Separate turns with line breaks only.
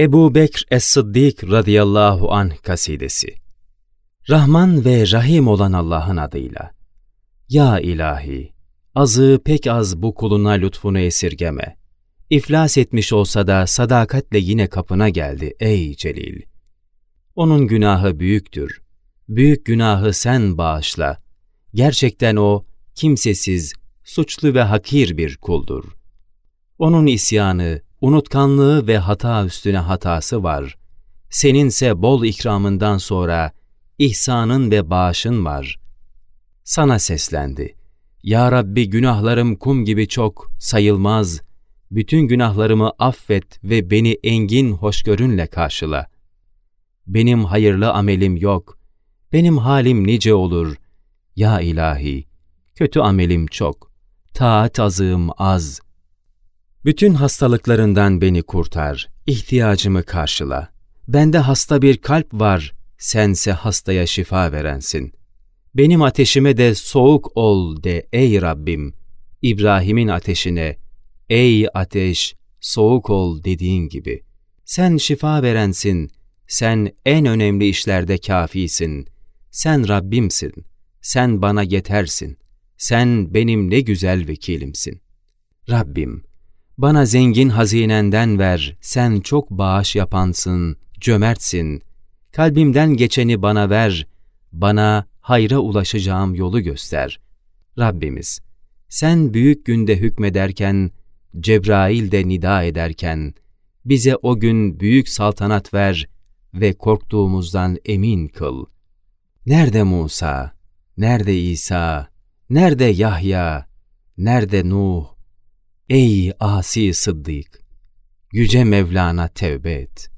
Ebu Bekr Es-Sıddik radıyallahu anh kasidesi Rahman ve Rahim olan Allah'ın adıyla. Ya ilahi, azı pek az bu kuluna lütfunu esirgeme. İflas etmiş olsa da sadakatle yine kapına geldi ey Celil. Onun günahı büyüktür. Büyük günahı sen bağışla. Gerçekten o kimsesiz, suçlu ve hakir bir kuldur. Onun isyanı, unutkanlığı ve hata üstüne hatası var. Seninse bol ikramından sonra ihsanın ve bağışın var. Sana seslendi. Ya Rabbi günahlarım kum gibi çok, sayılmaz. Bütün günahlarımı affet ve beni engin hoşgörünle karşıla. Benim hayırlı amelim yok. Benim halim nice olur. Ya ilahi, kötü amelim çok. Taat azığım az.'' Bütün hastalıklarından beni kurtar, ihtiyacımı karşıla. Bende hasta bir kalp var, sense hastaya şifa verensin. Benim ateşime de soğuk ol de ey Rabbim. İbrahim'in ateşine, ey ateş, soğuk ol dediğin gibi. Sen şifa verensin, sen en önemli işlerde kafisin. Sen Rabbimsin, sen bana yetersin. Sen benim ne güzel vekilimsin. Rabbim, bana zengin hazinenden ver, sen çok bağış yapansın, cömertsin. Kalbimden geçeni bana ver, bana hayra ulaşacağım yolu göster. Rabbimiz, sen büyük günde hükmederken, Cebrail de nida ederken, bize o gün büyük saltanat ver ve korktuğumuzdan emin kıl. Nerede Musa? Nerede İsa? Nerede Yahya? Nerede Nuh? Ey asi sıddık! Yüce Mevlana tevbe et.